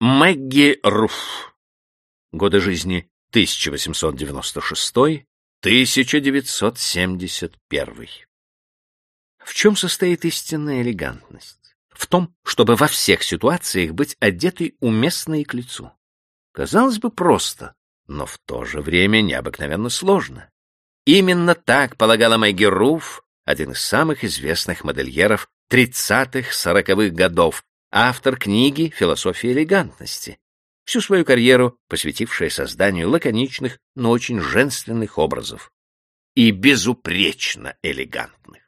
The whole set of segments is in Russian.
Мэгги Руф. Годы жизни 1896-1971. В чем состоит истинная элегантность? В том, чтобы во всех ситуациях быть одетой уместно и к лицу. Казалось бы, просто, но в то же время необыкновенно сложно. Именно так полагала Мэгги Руф, один из самых известных модельеров 30-х-40-х годов, автор книги «Философия элегантности», всю свою карьеру посвятившая созданию лаконичных, но очень женственных образов и безупречно элегантных.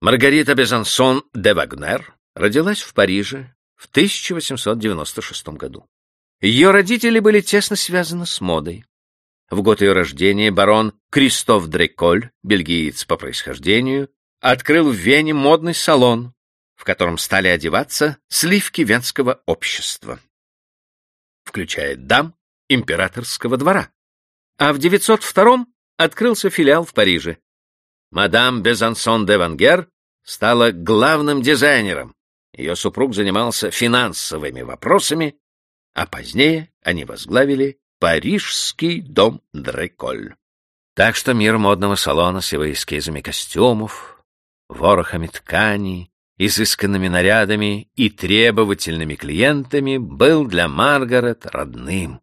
Маргарита Безансон де Вагнер родилась в Париже в 1896 году. Ее родители были тесно связаны с модой. В год ее рождения барон Кристоф Дреколь, бельгиец по происхождению, открыл в Вене модный салон, в котором стали одеваться сливки венского общества включая дам императорского двора. А в 902 открылся филиал в Париже. Мадам Безансон де Вангер стала главным дизайнером. Ее супруг занимался финансовыми вопросами, а позднее они возглавили Парижский дом Дреколь. Так что мир модного салона с его эскизами костюмов, ворохами тканей, изысканными нарядами и требовательными клиентами был для Маргарет родным.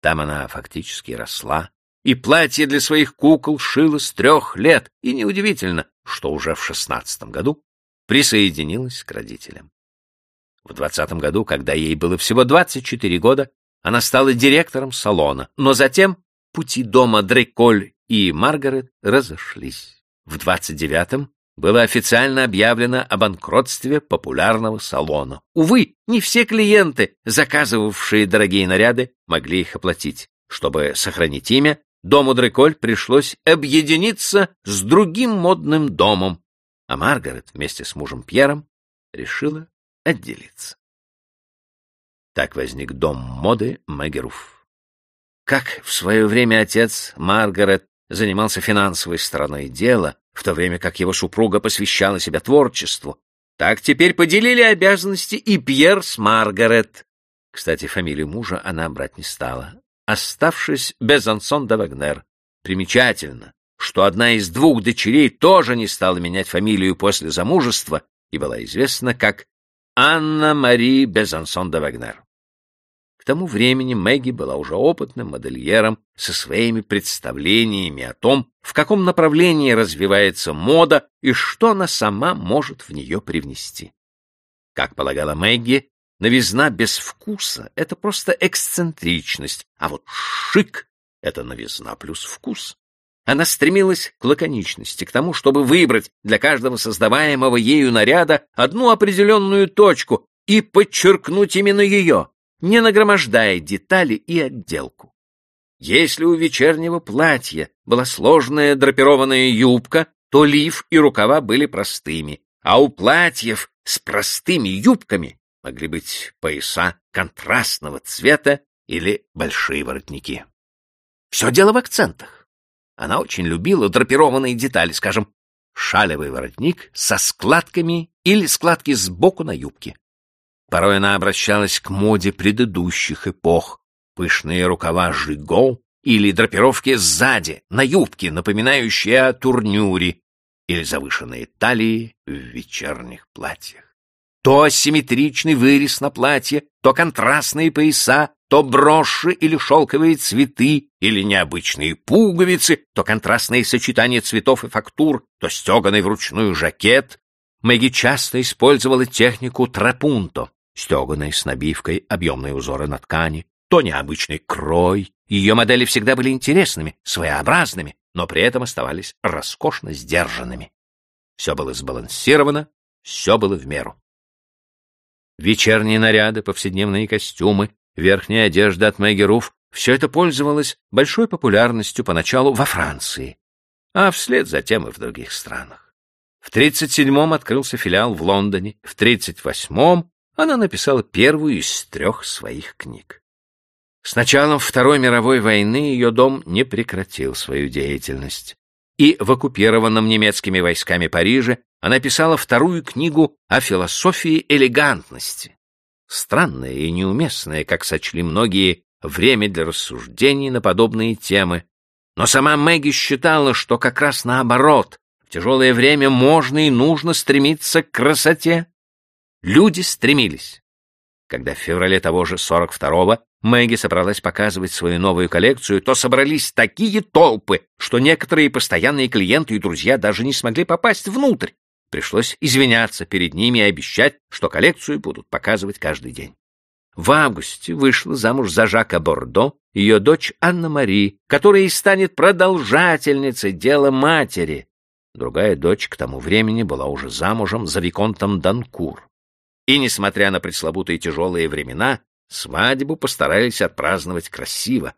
Там она фактически росла, и платье для своих кукол шила с трех лет, и неудивительно, что уже в шестнадцатом году присоединилась к родителям. В двадцатом году, когда ей было всего двадцать четыре года, она стала директором салона, но затем пути дома Дрейколь и Маргарет разошлись. В двадцать девятом было официально объявлено о банкротстве популярного салона. Увы, не все клиенты, заказывавшие дорогие наряды, могли их оплатить. Чтобы сохранить имя, дому Дреколь пришлось объединиться с другим модным домом, а Маргарет вместе с мужем Пьером решила отделиться. Так возник дом моды Магеруф. Как в свое время отец Маргарет занимался финансовой стороной дела, в то время как его супруга посвящала себя творчеству. Так теперь поделили обязанности и Пьер с Маргарет. Кстати, фамилию мужа она брать не стала, оставшись без Ансон де Вагнер. Примечательно, что одна из двух дочерей тоже не стала менять фамилию после замужества и была известна как Анна-Мари Безансон де Вагнер. К тому времени Мэгги была уже опытным модельером со своими представлениями о том, в каком направлении развивается мода и что она сама может в нее привнести. Как полагала Мэгги, новизна без вкуса — это просто эксцентричность, а вот шик — это новизна плюс вкус. Она стремилась к лаконичности, к тому, чтобы выбрать для каждого создаваемого ею наряда одну определенную точку и подчеркнуть именно ее, не нагромождая детали и отделку. Если у вечернего платья была сложная драпированная юбка, то лиф и рукава были простыми, а у платьев с простыми юбками могли быть пояса контрастного цвета или большие воротники. Все дело в акцентах. Она очень любила драпированные детали, скажем, шалевый воротник со складками или складки сбоку на юбке. Порой она обращалась к моде предыдущих эпох, пышные рукава жиго или драпировки сзади, на юбке, напоминающие о турнюре, или завышенные талии в вечерних платьях. То асимметричный вырез на платье, то контрастные пояса, то броши или шелковые цветы, или необычные пуговицы, то контрастные сочетания цветов и фактур, то стеганый вручную жакет. Мэгги часто использовала технику трапунто, стеганой с набивкой, объемные узоры на ткани, то необычный крой. Ее модели всегда были интересными, своеобразными, но при этом оставались роскошно сдержанными. Все было сбалансировано, все было в меру. Вечерние наряды, повседневные костюмы, верхняя одежда от Мэгги Руф — все это пользовалось большой популярностью поначалу во Франции, а вслед затем и в других странах. В 37-м открылся филиал в Лондоне, в 38-м она написала первую из трех своих книг. С началом Второй мировой войны ее дом не прекратил свою деятельность. И в оккупированном немецкими войсками Париже она писала вторую книгу о философии элегантности. странное и неуместное, как сочли многие, время для рассуждений на подобные темы. Но сама Мэгги считала, что как раз наоборот, в тяжелое время можно и нужно стремиться к красоте. Люди стремились. Когда в феврале того же 42-го Мэгги собралась показывать свою новую коллекцию, то собрались такие толпы, что некоторые постоянные клиенты и друзья даже не смогли попасть внутрь. Пришлось извиняться перед ними и обещать, что коллекцию будут показывать каждый день. В августе вышла замуж за Жака Бордо ее дочь Анна-Мари, которая и станет продолжательницей дела матери. Другая дочь к тому времени была уже замужем за Виконтом Данкур. И, несмотря на пресловутые тяжелые времена, свадьбу постарались отпраздновать красиво.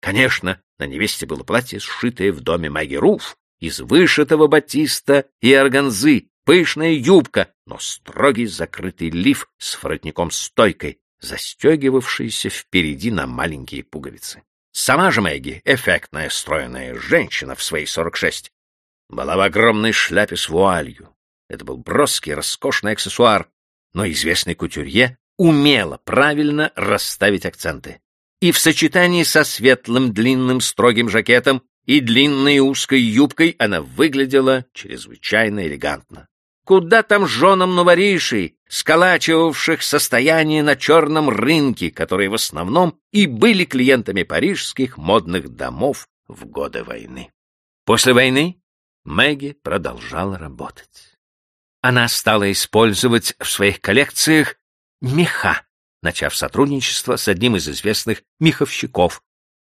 Конечно, на невесте было платье, сшитое в доме Маги Руф, из вышитого батиста и органзы, пышная юбка, но строгий закрытый лиф с воротником-стойкой, застегивавшийся впереди на маленькие пуговицы. Сама же Мэгги, эффектная стройная женщина в свои сорок шесть, была в огромной шляпе с вуалью. Это был броский, роскошный аксессуар, но известный кутюрье умело правильно расставить акценты. И в сочетании со светлым длинным строгим жакетом и длинной узкой юбкой она выглядела чрезвычайно элегантно. Куда там женам новоришей, сколачивавших состояние на черном рынке, которые в основном и были клиентами парижских модных домов в годы войны. После войны Мэгги продолжала работать. Она стала использовать в своих коллекциях меха, начав сотрудничество с одним из известных меховщиков,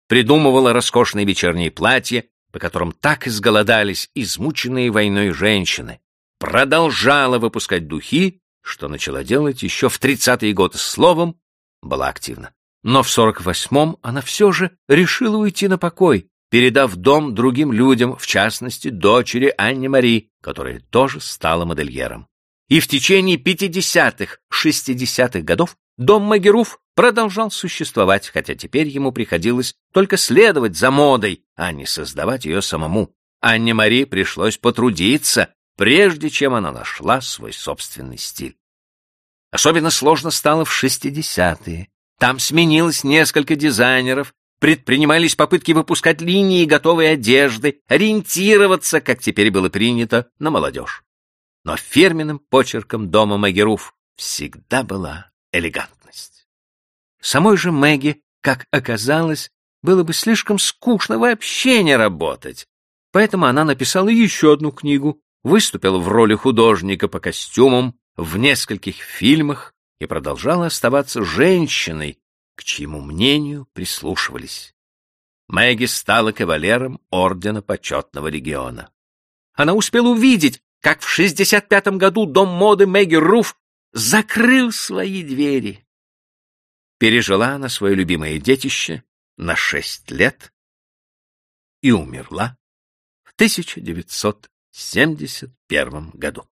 придумывала роскошные вечерние платья, по которым так изголодались измученные войной женщины, продолжала выпускать духи, что начала делать еще в тридцатые годы словом, была активна. Но в сорок восьмом она все же решила уйти на покой, передав дом другим людям, в частности, дочери Анне Мари, которая тоже стала модельером. И в течение 50-х, 60-х годов дом Магеруф продолжал существовать, хотя теперь ему приходилось только следовать за модой, а не создавать ее самому. Анне Мари пришлось потрудиться, прежде чем она нашла свой собственный стиль. Особенно сложно стало в 60-е. Там сменилось несколько дизайнеров, предпринимались попытки выпускать линии готовой одежды, ориентироваться, как теперь было принято, на молодежь. Но фирменным почерком дома Магеруф всегда была элегантность. Самой же Мэгги, как оказалось, было бы слишком скучно вообще не работать, поэтому она написала еще одну книгу, выступила в роли художника по костюмам в нескольких фильмах и продолжала оставаться женщиной, к чьему мнению прислушивались. Мэгги стала кавалером Ордена Почетного Легиона. Она успела увидеть, как в 65-м году дом моды Мэгги Руф закрыл свои двери. Пережила она свое любимое детище на шесть лет и умерла в 1971 году.